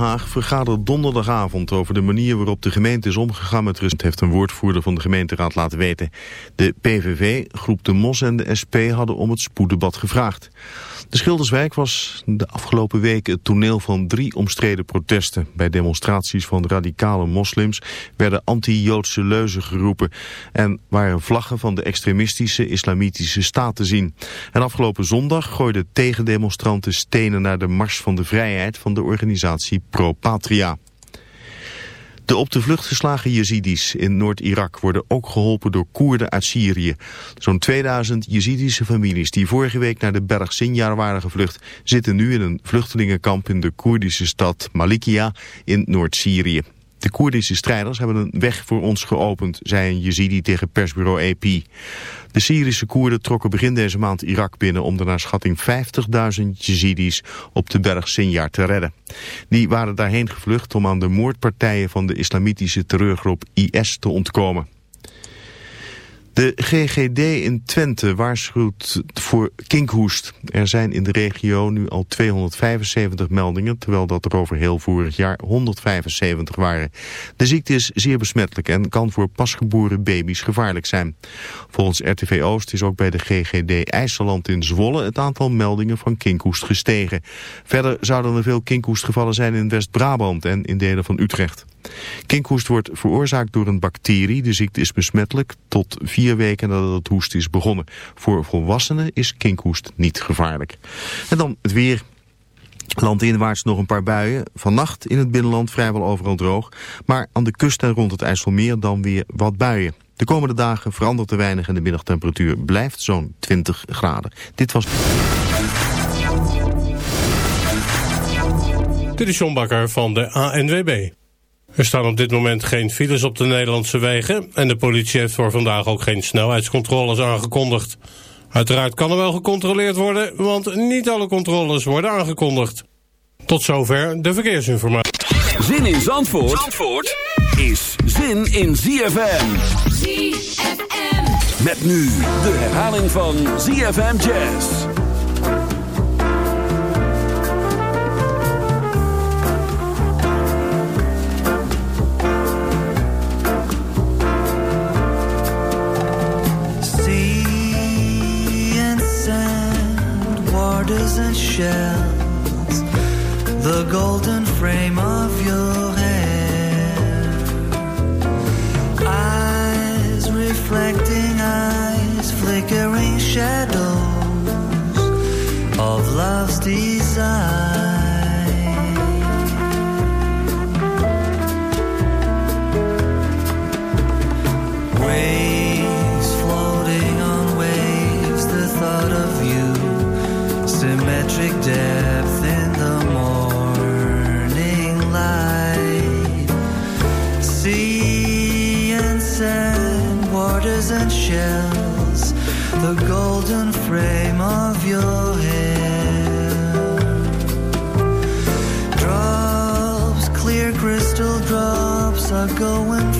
Haag vergadert donderdagavond over de manier waarop de gemeente is omgegaan met rust, heeft een woordvoerder van de gemeenteraad laten weten. De PVV, groep De Mos en de SP hadden om het spoeddebat gevraagd. De Schilderswijk was de afgelopen weken het toneel van drie omstreden protesten. Bij demonstraties van radicale moslims werden anti-Joodse leuzen geroepen en waren vlaggen van de extremistische islamitische staat te zien. En afgelopen zondag gooiden tegendemonstranten stenen naar de Mars van de Vrijheid van de organisatie Pro Patria. De op de vlucht geslagen Jezidis in Noord-Irak worden ook geholpen door Koerden uit Syrië. Zo'n 2000 Jezidische families die vorige week naar de berg Sinjar waren gevlucht... zitten nu in een vluchtelingenkamp in de Koerdische stad Malikia in Noord-Syrië. De Koerdische strijders hebben een weg voor ons geopend, zei een Jezidi tegen persbureau AP. De Syrische Koerden trokken begin deze maand Irak binnen om de naar schatting 50.000 Jezidis op de berg Sinjar te redden. Die waren daarheen gevlucht om aan de moordpartijen van de islamitische terreurgroep IS te ontkomen. De GGD in Twente waarschuwt voor kinkhoest. Er zijn in de regio nu al 275 meldingen, terwijl dat er over heel vorig jaar 175 waren. De ziekte is zeer besmettelijk en kan voor pasgeboren baby's gevaarlijk zijn. Volgens RTV Oost is ook bij de GGD IJsseland in Zwolle het aantal meldingen van kinkhoest gestegen. Verder zouden er veel kinkhoestgevallen zijn in West-Brabant en in delen van Utrecht. Kinkhoest wordt veroorzaakt door een bacterie. De ziekte is besmettelijk tot vier weken nadat het hoest is begonnen. Voor volwassenen is kinkhoest niet gevaarlijk. En dan het weer. Landinwaarts nog een paar buien. Vannacht in het binnenland vrijwel overal droog. Maar aan de kust en rond het IJsselmeer dan weer wat buien. De komende dagen verandert te weinig en de middagtemperatuur blijft zo'n 20 graden. Dit was... Dit is John Bakker van de ANWB. Er staan op dit moment geen files op de Nederlandse wegen... en de politie heeft voor vandaag ook geen snelheidscontroles aangekondigd. Uiteraard kan er wel gecontroleerd worden... want niet alle controles worden aangekondigd. Tot zover de verkeersinformatie. Zin in Zandvoort, Zandvoort is zin in ZFM. ZFM. Met nu de herhaling van ZFM Jazz. Waters and shells, the golden frame of your hair, eyes reflecting eyes, flickering shadows of love's desire. Shells, the golden frame of your hair. Drops, clear crystal drops are going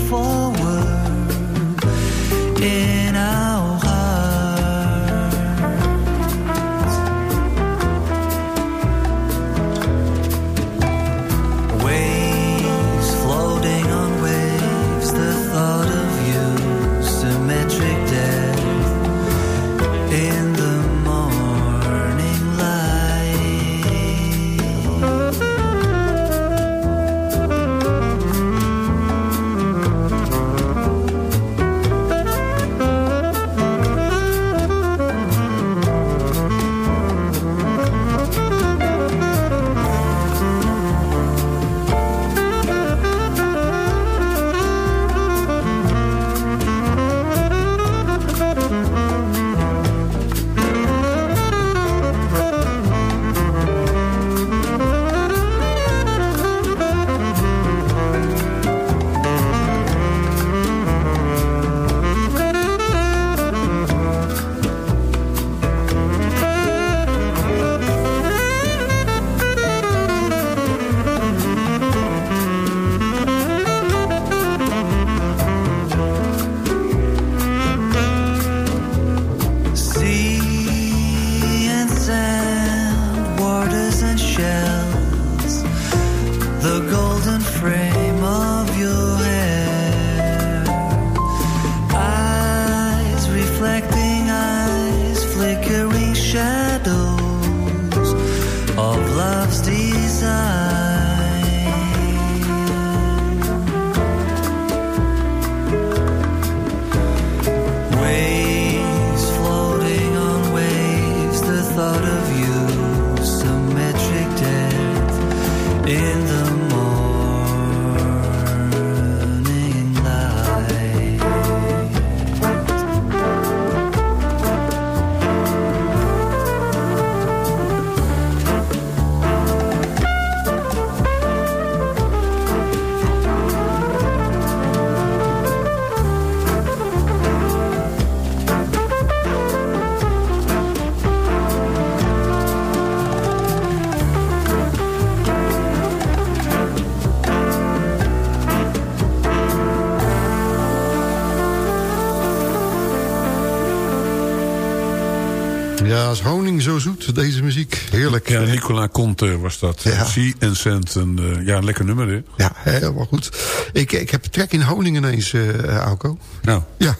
zo zoet, deze muziek. Heerlijk. Ja, Nicola Conte was dat. Ja. Sea and Sand. En, eh, ja, een lekker nummer, hè? Ja, helemaal goed. Ik, ik heb trek in honing ineens, eh Auko. Nou, Ja,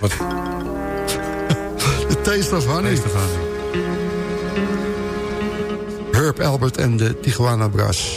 wat The Taste of Honey. er gaan? Herb Albert en de Tijuana Brass.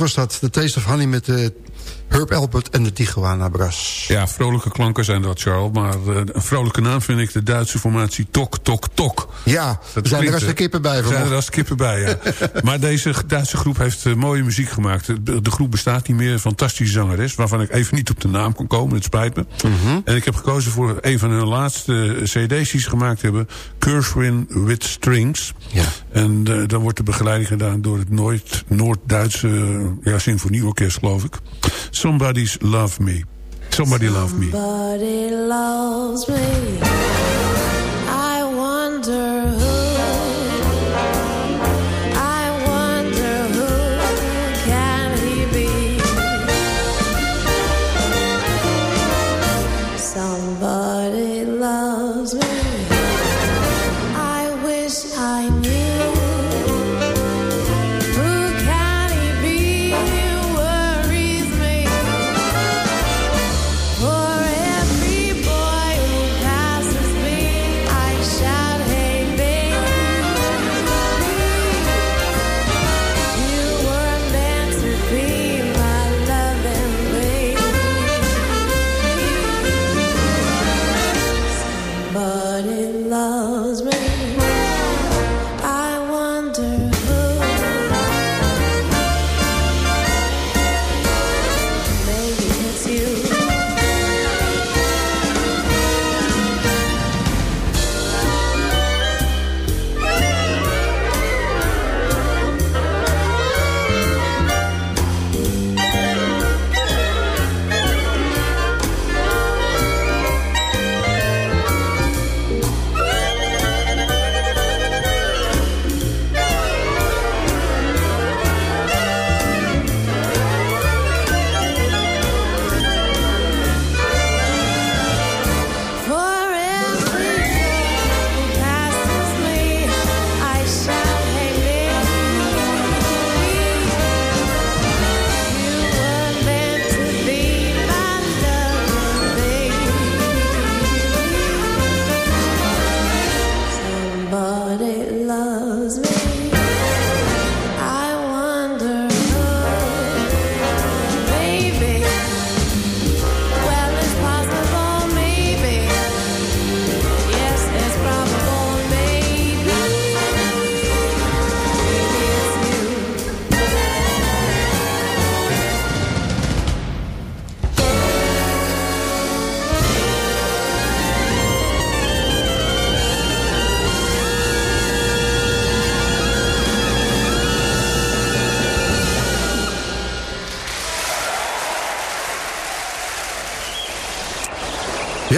Was dat. The Taste of Honey met de Herb Albert en de Tijuana Brass. Ja, vrolijke klanken zijn dat, Charles. Maar eh, een vrolijke naam vind ik de Duitse formatie Tok Tok Tok. Ja, er zijn er als de kippen bij Er zijn er als kippen bij, ja. maar deze Duitse groep heeft eh, mooie muziek gemaakt. De, de groep bestaat niet meer. Een fantastische zangeres, waarvan ik even niet op de naam kon komen. Het spijt me. Mhm. En ik heb gekozen voor een van hun laatste cd's die ze gemaakt hebben. Curswin with Strings. Ja. En eh, dan wordt de begeleiding gedaan door het Noord- Noord-Duitse eh, ja, symfonieorkest, geloof ik. Somebody's Love Me. Somebody Love Me. Somebody loves me.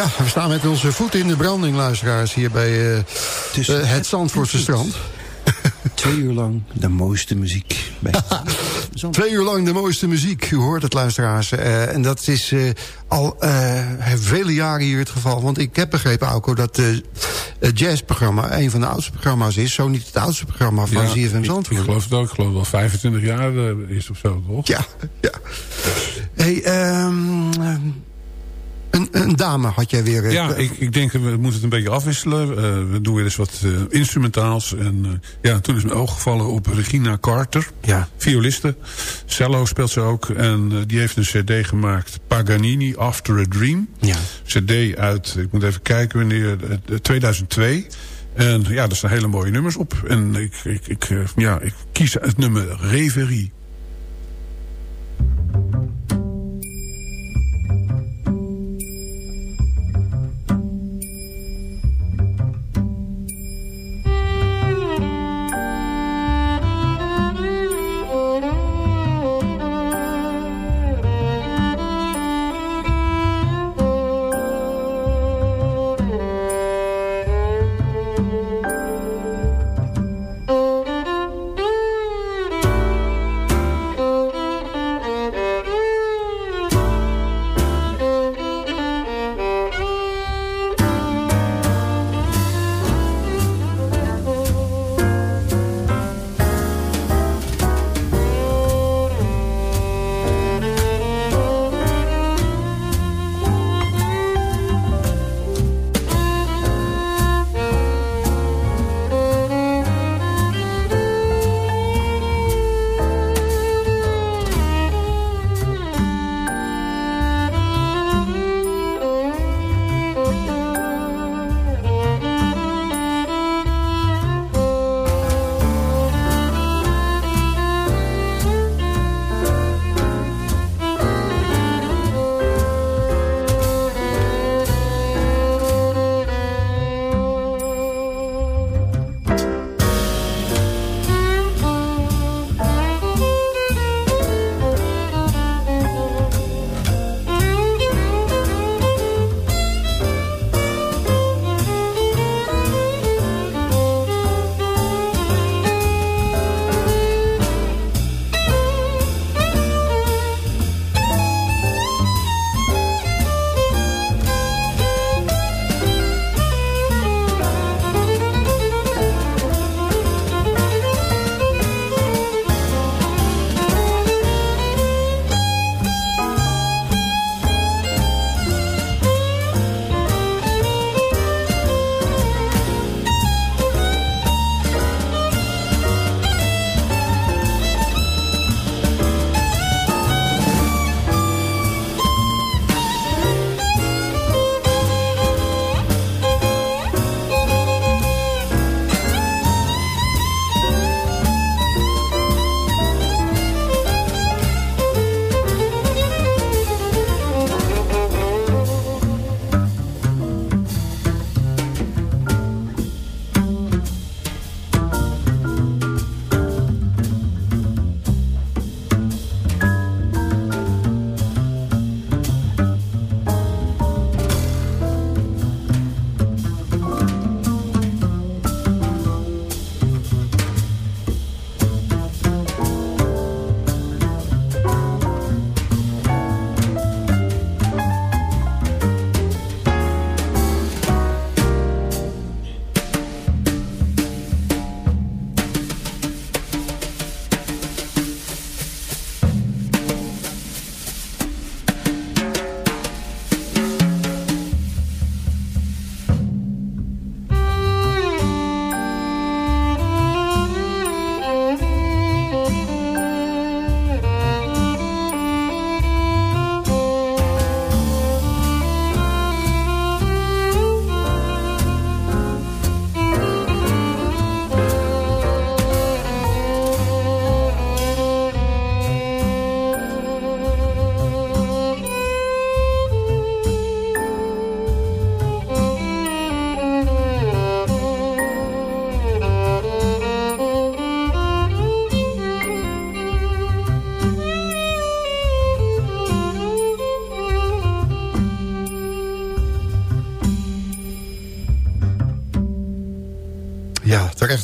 Ja, we staan met onze voeten in de branding, luisteraars, hier bij uh, Tussen uh, het Zandvoortse strand. Twee uur lang de mooiste muziek. Bij Twee uur lang de mooiste muziek, u hoort het, luisteraars. Uh, en dat is al vele jaren hier het geval. Want ik heb begrepen, Auko, dat het jazzprogramma... een van de oudste programma's is. Zo niet het oudste programma van Ja, ZFM ik, Zandvoort. ik geloof het ook. Ik geloof wel 25 jaar eh, is of zo, toch? Ja, ja. hey, ehm, een, dame had jij weer... eh, Ja, ik, ik denk we moeten het een beetje afwisselen. Uh, we doen weer eens wat uh, instrumentaals. En ja, toen is mijn oog gevallen op Regina Carter. Ja. Violiste. Cello speelt ze ook. En die heeft een cd gemaakt. Paganini After a Dream. Ja. Cd uit, ik moet even kijken wanneer, 2002. En ja, er staan hele mooie nummers op. En ik, ik, ik, ja, ik kies het nummer Reverie.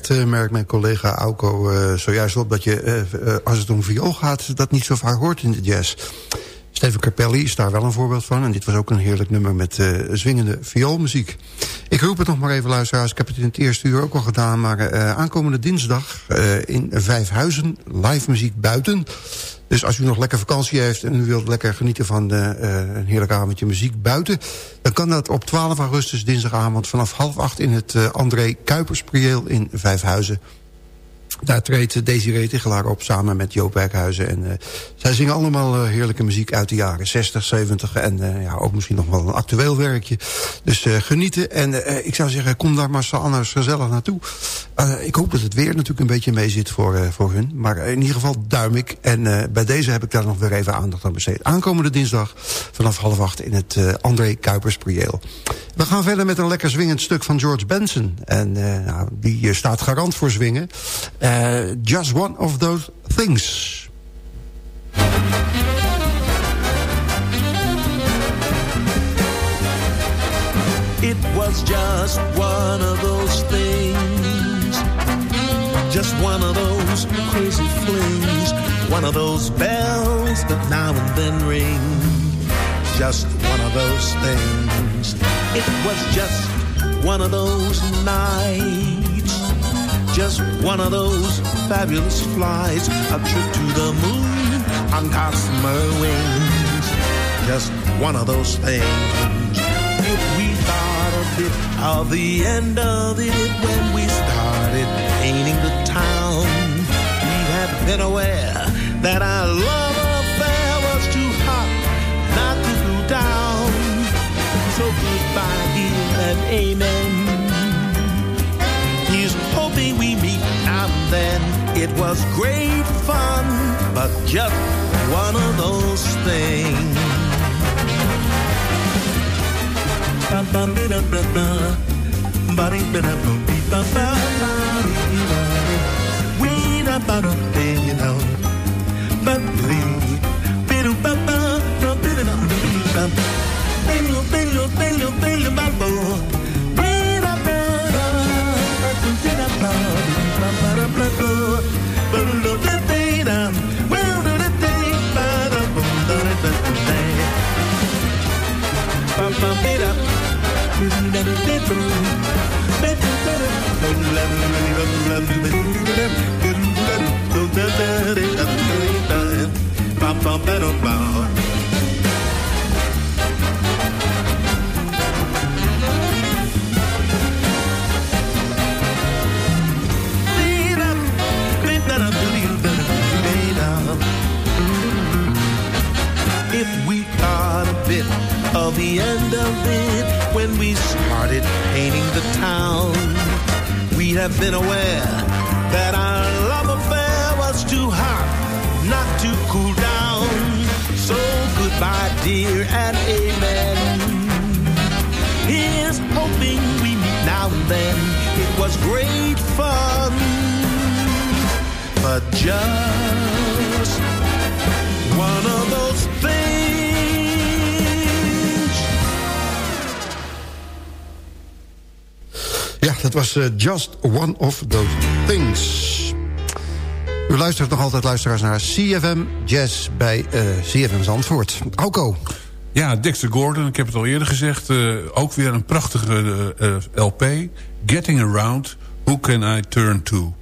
Terecht uh, merkt mijn collega Auko uh, zojuist op... dat je, uh, als het om viool gaat, dat niet zo vaak hoort in de jazz. Steven Capelli is daar wel een voorbeeld van. En dit was ook een heerlijk nummer met zwingende vioolmuziek. Ik roep het nog maar even, luisteraars. Ik heb het in het eerste uur ook al gedaan. Maar aankomende dinsdag in Vijfhuizen, live muziek buiten... Dus als u nog lekker vakantie heeft en u wilt lekker genieten van uh, een heerlijk avondje muziek buiten... dan kan dat op 12 augustus dinsdagavond vanaf half acht in het uh, André Kuipersprieel in Vijfhuizen. Daar treedt Desiree Tichelaar op samen met Joop Werkhuizen. En uh, zij zingen allemaal uh, heerlijke muziek uit de jaren 60, 70... en ja, ook misschien nog wel een actueel werkje. Dus genieten. En ik zou zeggen, kom daar maar anders gezellig naartoe. ik hoop dat het weer natuurlijk een beetje mee zit voor, voor hun. Maar in ieder geval duim ik. En bij deze heb ik daar nog weer even aandacht aan besteed. Aankomende dinsdag vanaf half acht in het André Kuipers Prieel. We gaan verder met een lekker zwingend stuk van George Benson. En nou, die staat garant voor zwingen... Uh, just one of those things. It was just one of those things. Just one of those crazy flings. One of those bells that now and then ring. Just one of those things. It was just one of those nights just one of those fabulous flights, a trip to the moon on gossamer wings. Just one of those things. If we thought a bit of the end of it when we started painting the town, we had been aware that our love affair was too hot not to cool down. So goodbye, dear, and amen then it was great fun, but just one of those things. You ba ba ba of the end of it when we started painting the town, we have been aware that our love affair was too hot not to cool down. So goodbye, dear, and amen. Here's hoping we meet now and then. It was great fun, but just one of those Ja, dat was uh, Just One of Those Things. U luistert nog altijd luisteraars naar CFM Jazz bij uh, CFM Zandvoort. Auko. Ja, Dexter Gordon, ik heb het al eerder gezegd. Uh, ook weer een prachtige LP. Getting Around, Who Can I Turn To?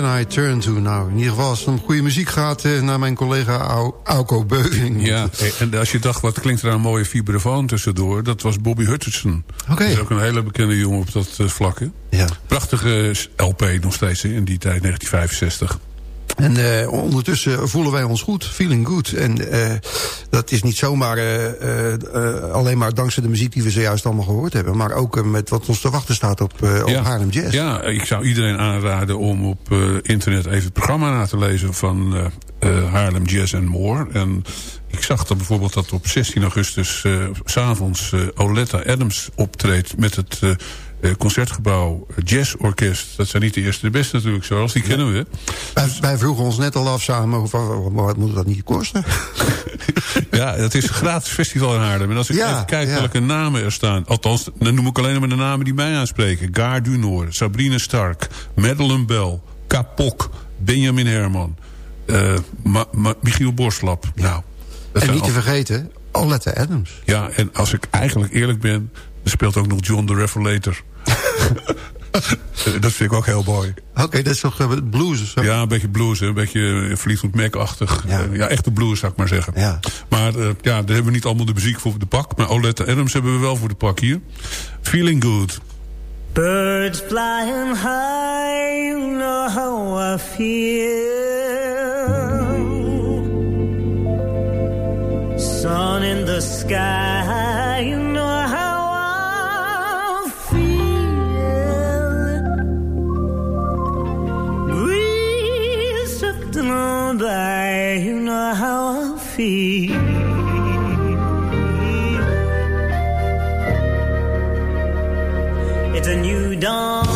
Can I turn to nou? In ieder geval als het om goede muziek gaat... eh, naar mijn collega Au- Auko Beuving. Ja, en als je dacht, wat klinkt er nou een mooie vibrafoon tussendoor... dat was Bobby Hutcherson. Oké. Dat is ook een hele bekende jongen op dat eh, vlak. hè. Ja. Prachtige LP nog steeds in die tijd, 1965. En eh, ondertussen voelen wij ons goed, feeling good. En eh, dat is niet zomaar eh, alleen maar dankzij de muziek die we zojuist allemaal gehoord hebben. Maar ook met wat ons te wachten staat op, op Haarlem Jazz. Ja, ik zou iedereen aanraden om op internet even het programma na te lezen van Haarlem Jazz and More. En ik zag dan bijvoorbeeld dat op 16 augustus s s'avonds Oletta Adams optreedt met het Concertgebouw Jazz Orkest. Dat zijn niet de eerste de beste natuurlijk, zoals die kennen we. Wij, wij vroegen ons net al af samen, wat, moet dat niet kosten? Ja, dat is een gratis festival in Haarlem. En als ik Ja, even kijk ja. welke namen er staan... althans, dan noem ik alleen maar de namen die mij aanspreken. Gaar du Noord, Sabrina Stark, Madeleine Bell... Kapok, Benjamin Herman... eh, Ma- Ma- Michiel Borslap. Nou, en niet te vergeten, Alette Adams. Ja, en als ik eigenlijk eerlijk ben... er speelt ook nog John the Revelator. Eh, dat vind ik ook heel mooi. Oké, dat is toch eh, blues of zo? Ja, een beetje blues, hè? een beetje eh, Fleetwood Mac-achtig. Ja. Ja. ja, echte blues zou ik maar zeggen. Ja. Maar ja, daar hebben we niet allemaal de muziek voor de pak. Maar Oletta Adams hebben we wel voor de pak hier. Feeling Good. Birds flying high, you know how I feel. Sun in the sky, you know how I feel. It's a new dawn.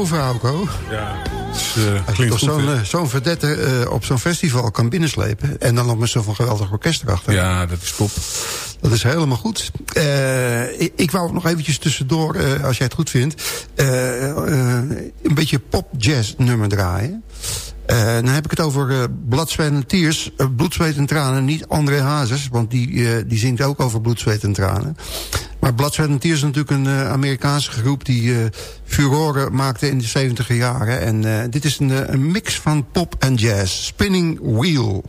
Beloven, Auko. Ja, is, eh, Als je toch zo'n eh, zo'n verdette eh, op zo'n festival kan binnenslepen... en dan nog met zo'n geweldig orkest erachter. Ja, dat is top. Dat is helemaal goed. Ik, ik wou nog eventjes tussendoor, als jij het goed vindt... een beetje pop-jazz nummer draaien. Dan heb ik het over Blood, Sweat en Tears. Bloed, zweet en tranen, niet André Hazes... want die, die zingt ook over bloed, zweet en tranen. Maar Blood, Sweat Tears is natuurlijk een eh, Amerikaanse groep... die eh furoren maakte in de 70 jaren. En eh, dit is een, een mix van pop en jazz. Spinning Wheel.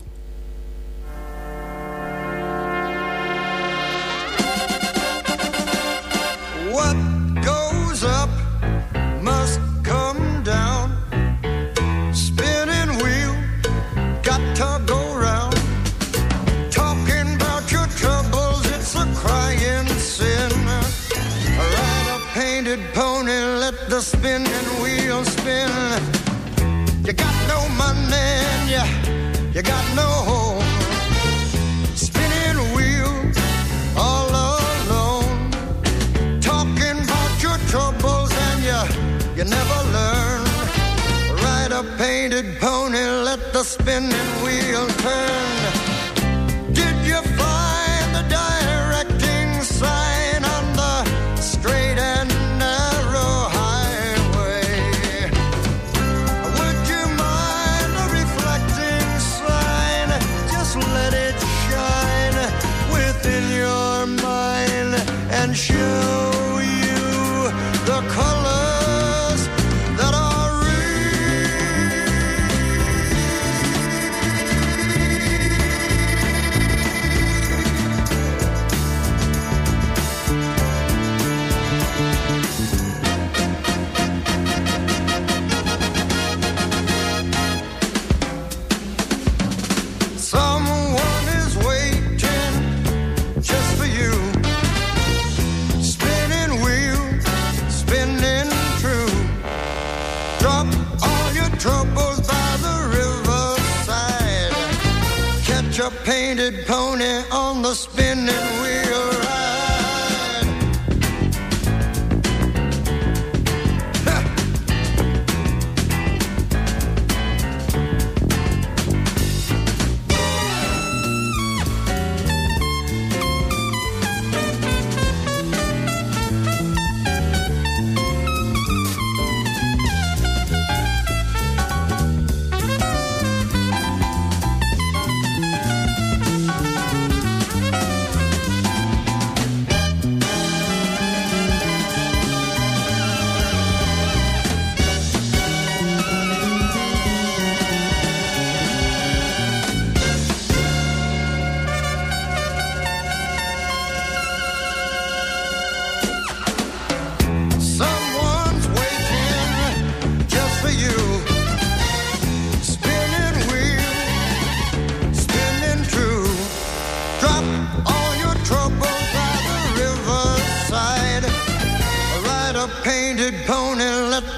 Spinning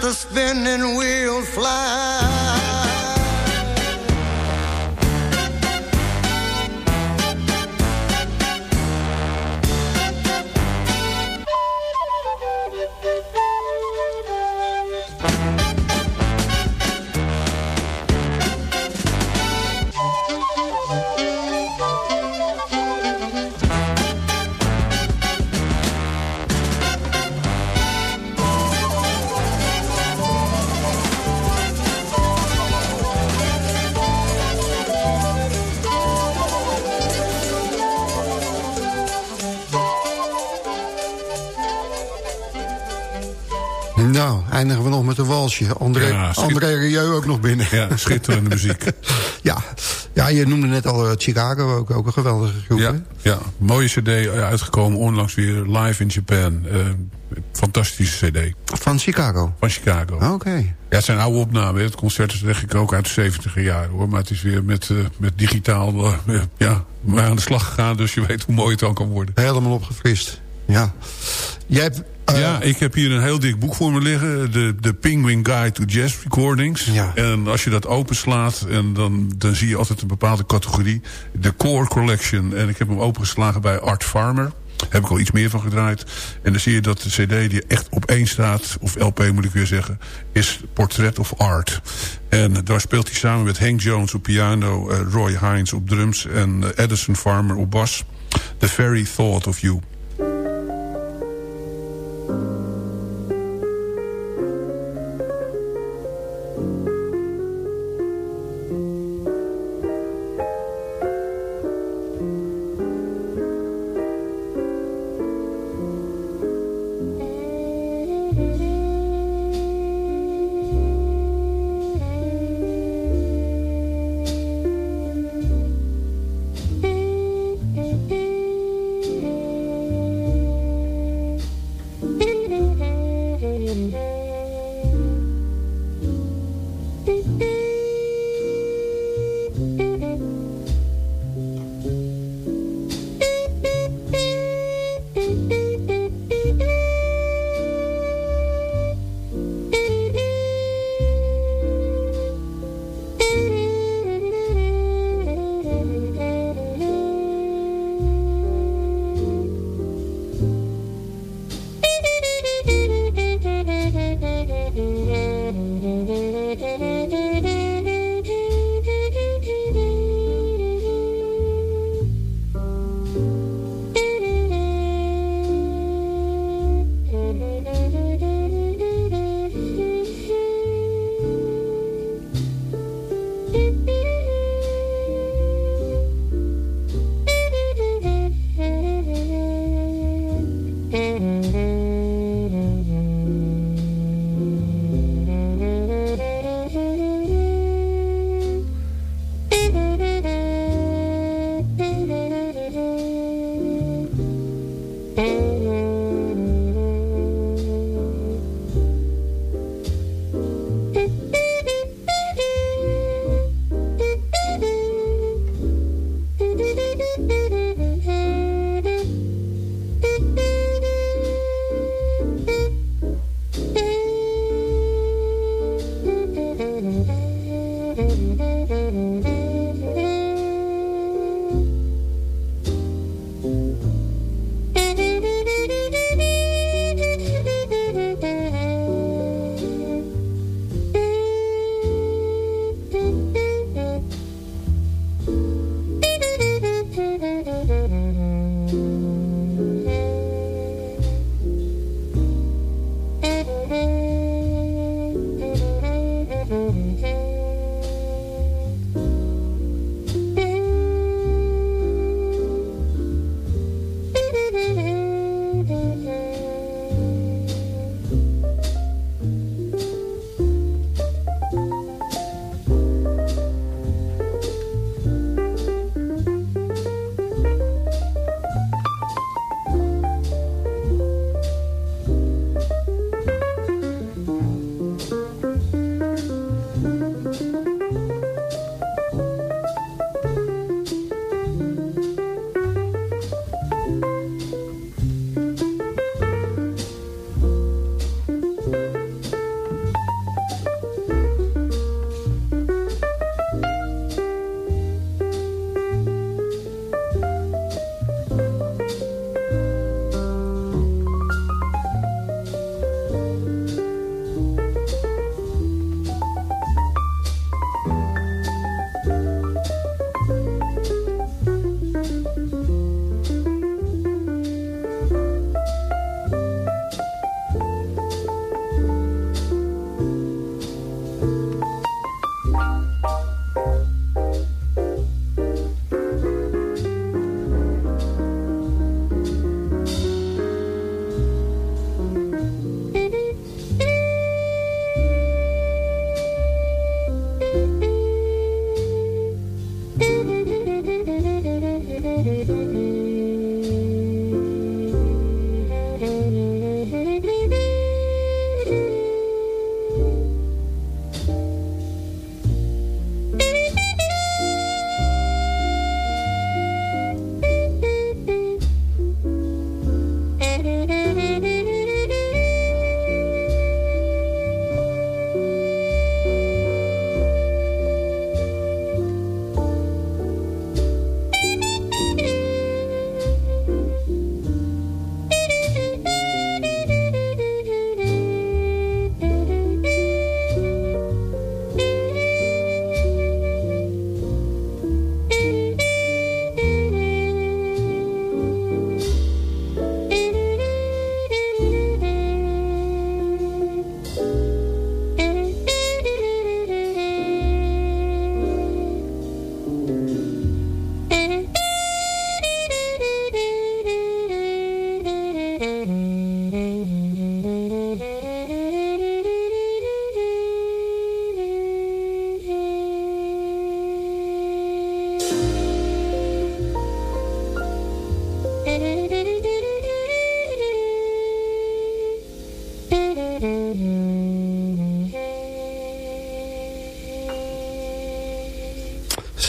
the spinning wheel fly. André, Rieu ook nog binnen. Ja, schitterende muziek. ja. ja, je noemde net al eh, Chicago, ook, ook een geweldige groep. Ja, ja, mooie cd eh, uitgekomen, onlangs weer live in Japan. Eh, fantastische cd. Van Chicago? Van Chicago. Oké. Ja, het zijn oude opnamen. Het concert is denk ik ook uit de 70 jaar hoor. Maar het is weer met, met digitaal ja, maar aan de slag gegaan. Dus je weet hoe mooi het dan kan worden. Helemaal opgefrist. Ja. Jij hebt... eh, ja, ik heb hier een heel dik boek voor me liggen. De, de Penguin Guide to Jazz Recordings. Ja. En als je dat openslaat, en dan, dan zie je altijd een bepaalde categorie. De Core Collection. En ik heb hem opengeslagen bij Art Farmer. Heb ik al iets meer van gedraaid. En dan zie je dat de cd die echt op één staat... of LP moet ik weer zeggen... is Portrait of Art. En daar speelt hij samen met Hank Jones op piano... eh, Roy Hines op drums en eh, Edison Farmer op bas. The Very Thought of You.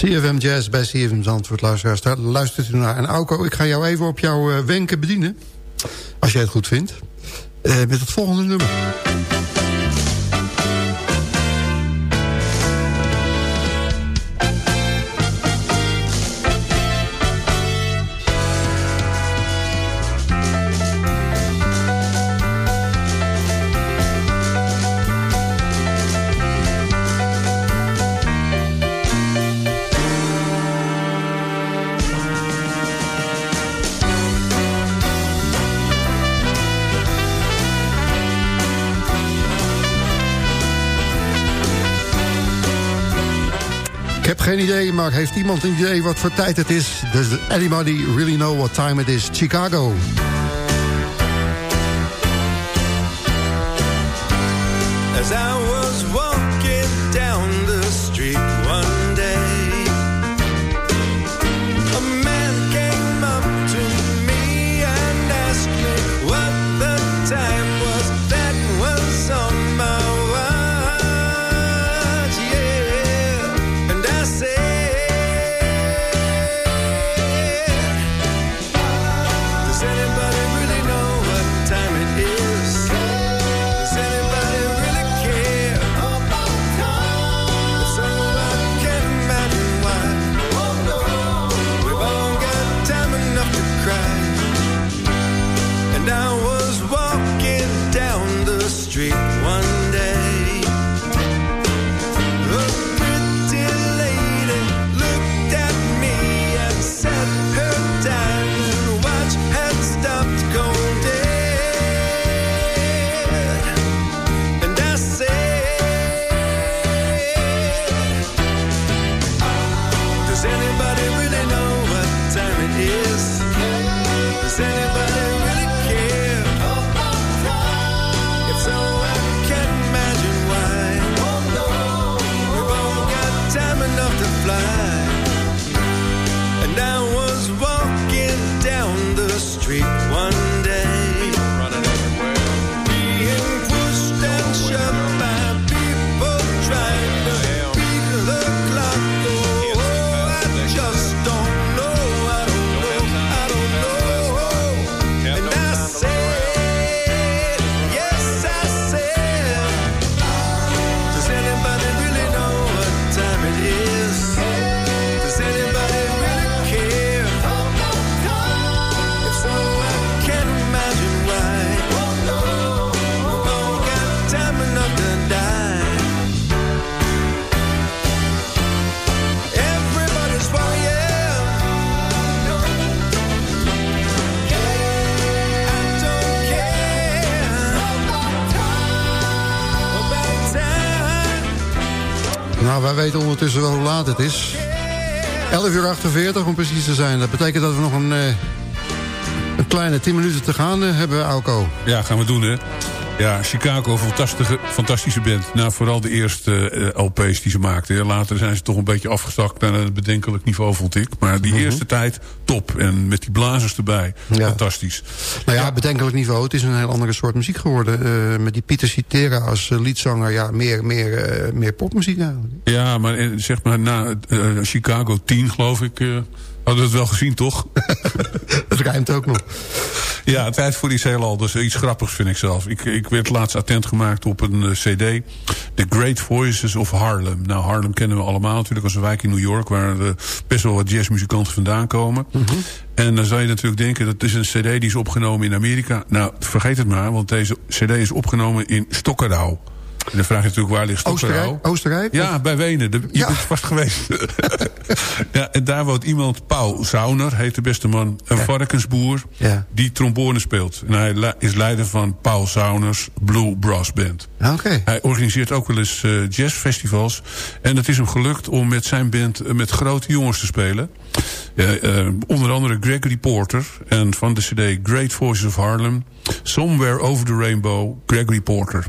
CFM Jazz bij CFM Zandvoort, luisteraars. Daar luistert u naar. En Auko, ik ga jou even op jouw eh, wenken bedienen. Als jij het goed vindt. Eh, met het volgende nummer. Idee, maar heeft iemand een idee wat voor tijd het is? Does anybody really know what time it is? Chicago. As het is. 11 uur 48 om precies te zijn. Dat betekent dat we nog een, eh, een kleine 10 minuten te gaan eh, hebben, Auko. Ja, gaan we doen, hè. Ja, Chicago, fantastische, fantastische band. Nou, vooral de eerste eh, LP's die ze maakten. Later zijn ze toch een beetje afgezakt naar een bedenkelijk niveau, vond ik. Maar die eerste tijd, top. En met die blazers erbij, Ja. fantastisch. Nou ja, bedenkelijk niveau. Het is een heel andere soort muziek geworden. eh, met die Pieter Citera als eh, liedzanger. Ja, meer, meer, meer popmuziek eigenlijk. Ja, maar zeg maar na Chicago 10, geloof ik... hadden we het wel gezien, toch? Het rijmt ook nog. Ja, tijd voor iets heel anders. Iets grappigs vind ik zelf. Ik, ik werd laatst attent gemaakt op een eh, cd. The Great Voices of Harlem. Nou, Harlem kennen we allemaal natuurlijk als een wijk in New York... waar er best wel wat jazzmuzikanten vandaan komen. En dan zou je natuurlijk denken, dat is een cd die is opgenomen in Amerika. Nou, vergeet het maar, want deze cd is opgenomen in Stockerau. En dan vraag je natuurlijk waar ligt Stokkerau? Oostenrijk? Oostenrijk? Ja, bij Wenen. De- je Ja. bent vast geweest. ja, en daar woont iemand, Paul Zauner, heet de beste man. Een varkensboer Ja. die trombone speelt. En hij is leider van Paul Zauners Blue Brass Band. Oké. Hij organiseert ook wel eens eh, jazzfestivals. En het is hem gelukt om met zijn band eh, met grote jongens te spelen. Eh, onder andere Gregory Porter. En van de cd Great Voices of Harlem. Somewhere Over the Rainbow, Gregory Porter.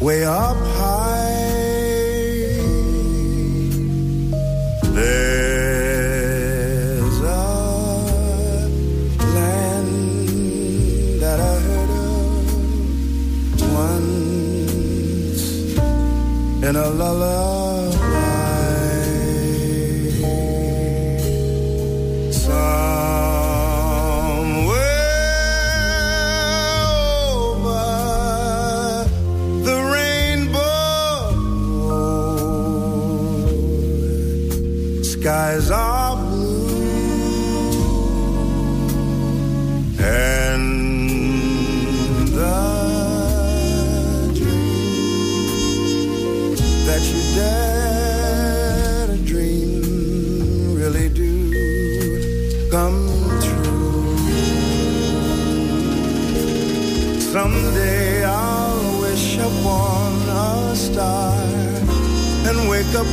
Way up high,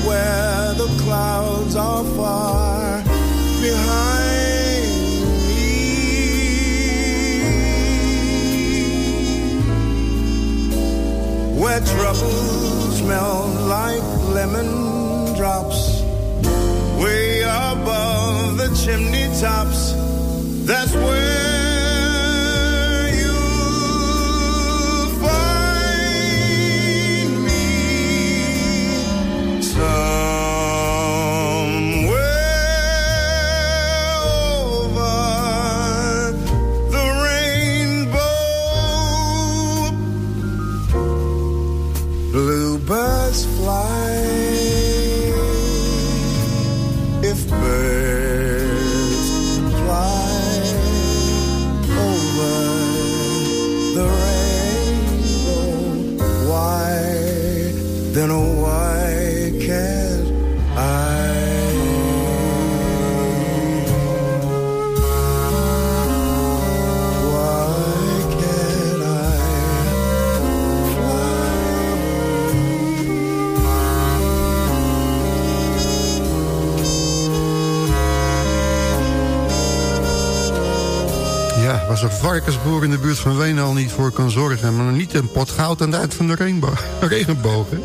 where the clouds are far behind me. Where troubles melt like lemon drops way above the chimney tops. That's where varkensboer in de buurt van Wenen niet voor kan zorgen. Maar niet een pot goud aan het eind van de regenboog.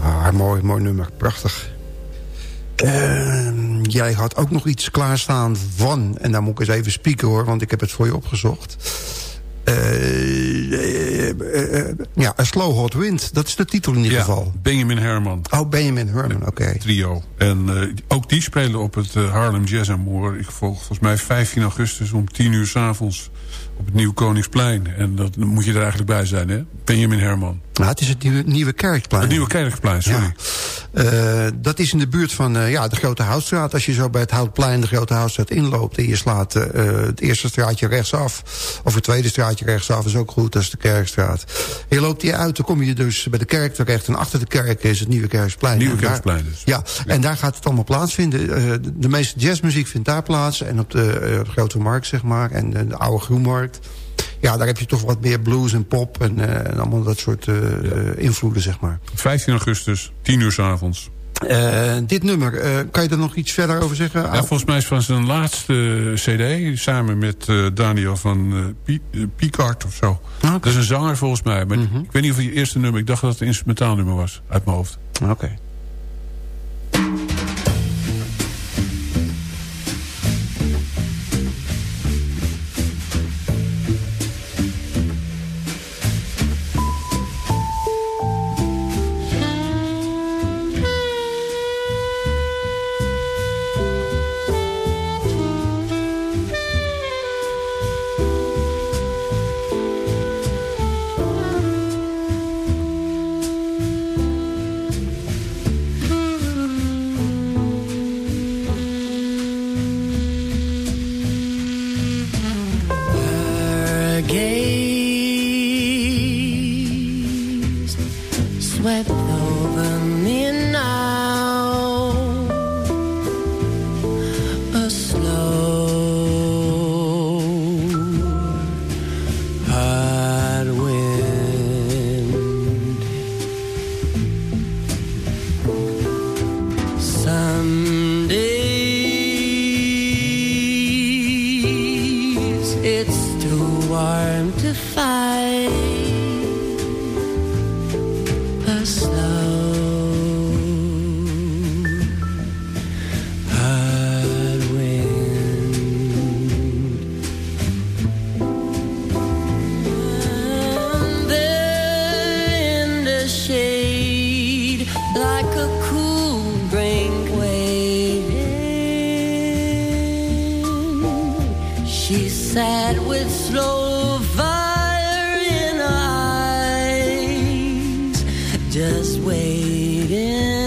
Maar mooi, mooi nummer. Prachtig. Ehm, jij had ook nog iets klaarstaan van... en daar moet ik eens even spieken hoor, want ik heb het voor je opgezocht. Eh, eh, eh, eh, ja, A Slow Hot Wind. Dat is de titel in ieder Ja, geval. Benjamin Herman. Oh, Benjamin Herman, oké. trio. En eh, ook die spelen op het eh, Harlem Jazz Amour. Ik volg volgens mij 15 augustus om 10 uur s'avonds op het Nieuw Koningsplein. En dat dan moet je er eigenlijk bij zijn, hè? Benjamin Herman. Nou, het is het nieuwe, nieuwe kerkplein. Het Nieuwe Kerkplein, sorry. Ja. Eh, dat is in de buurt van eh, ja, de Grote Houtstraat. Als je zo bij het Houtplein de Grote Houtstraat inloopt... en je slaat eh, het eerste straatje rechtsaf... of het tweede straatje rechtsaf is ook goed, dat is de Kerkstraat. En je loopt hier uit, dan kom je dus bij de kerk terecht... en achter de kerk is het Nieuwe Kerkplein. Nieuwe Kerkplein dus. Ja, en daar gaat het allemaal plaatsvinden. De, meeste jazzmuziek vindt daar plaats. En op de Grote Markt, zeg maar. En de, de Oude Groenmarkt. Ja, daar heb je toch wat meer blues en pop... en, eh, en allemaal dat soort eh, eh, invloeden, zeg maar. 15 augustus, 10 uur s avonds. Dit nummer, kan je er nog iets verder over zeggen? Ja, volgens mij is van zijn laatste cd... samen met Daniel van Picard of zo. Dat is een zanger volgens mij. Maar ik weet niet of het je eerste nummer... ik dacht dat het een instrumentaal nummer was, uit mijn hoofd. Oké. Just waiting.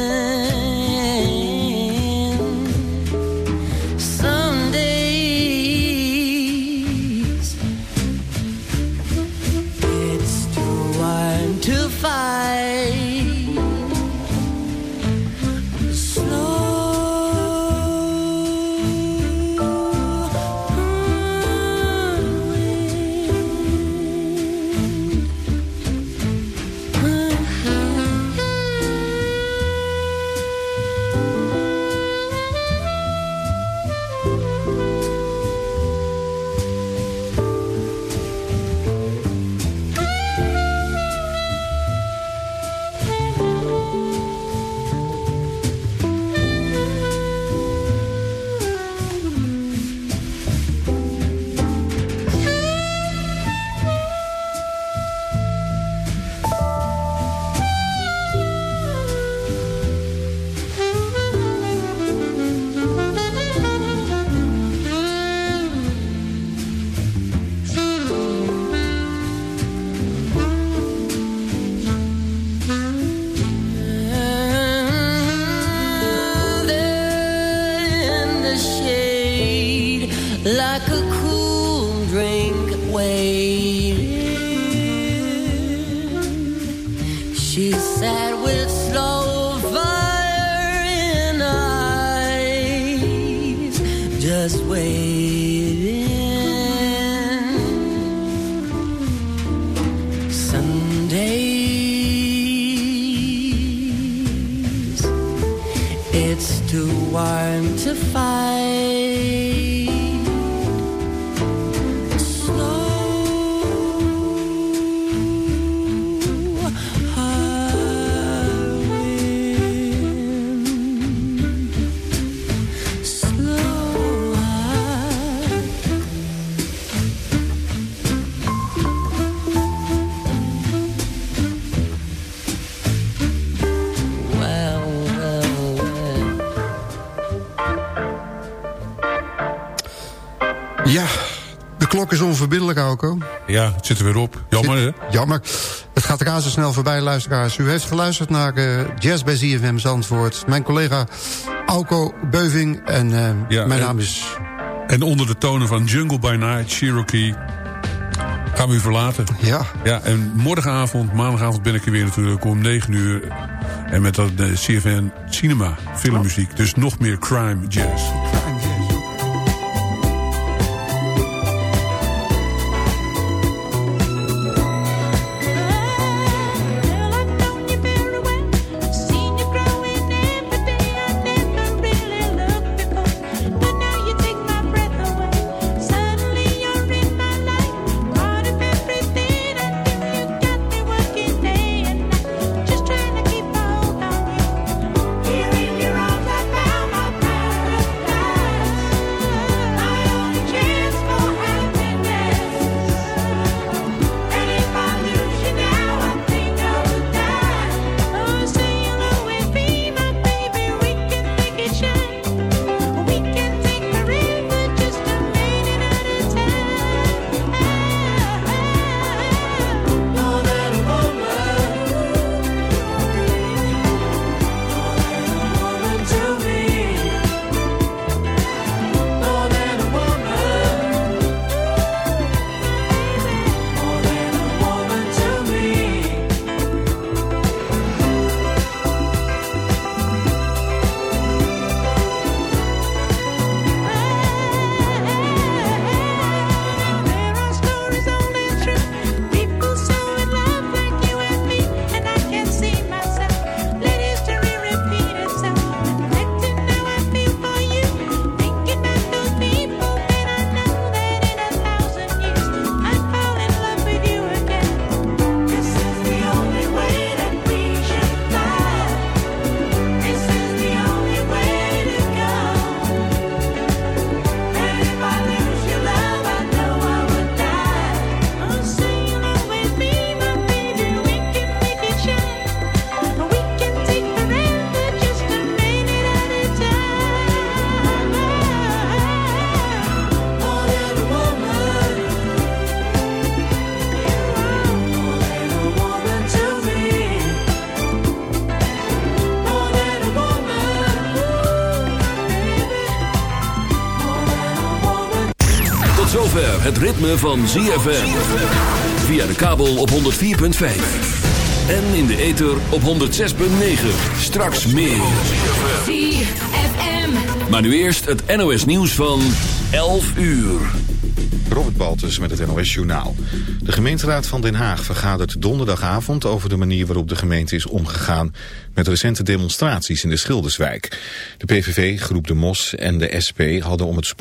Onverbiddelijk, Auko. Ja, het zit er weer op. Jammer, hè? Jammer. Het gaat razendsnel voorbij, luisteraars. U heeft geluisterd naar eh, Jazz bij ZFM Zandvoort. Mijn collega Auko Beuving. En eh, Ja, mijn en- naam is... En onder de tonen van Jungle by Night, Cherokee... gaan we u verlaten. Ja. Ja, en morgenavond, maandagavond ben ik er weer natuurlijk om 9 uur. En met dat de CFN Cinema, filmmuziek. Dus nog meer crime jazz. Het ritme van ZFM. Via de kabel op 104.5. En in de ether op 106.9. Straks meer. ZFM. Maar nu eerst het NOS nieuws van 11 uur. Robert Baltus met het NOS Journaal. De gemeenteraad van Den Haag vergadert donderdagavond over de manier waarop de gemeente is omgegaan met recente demonstraties in de Schilderswijk. De PVV, Groep de Mos en de SP hadden om het spoed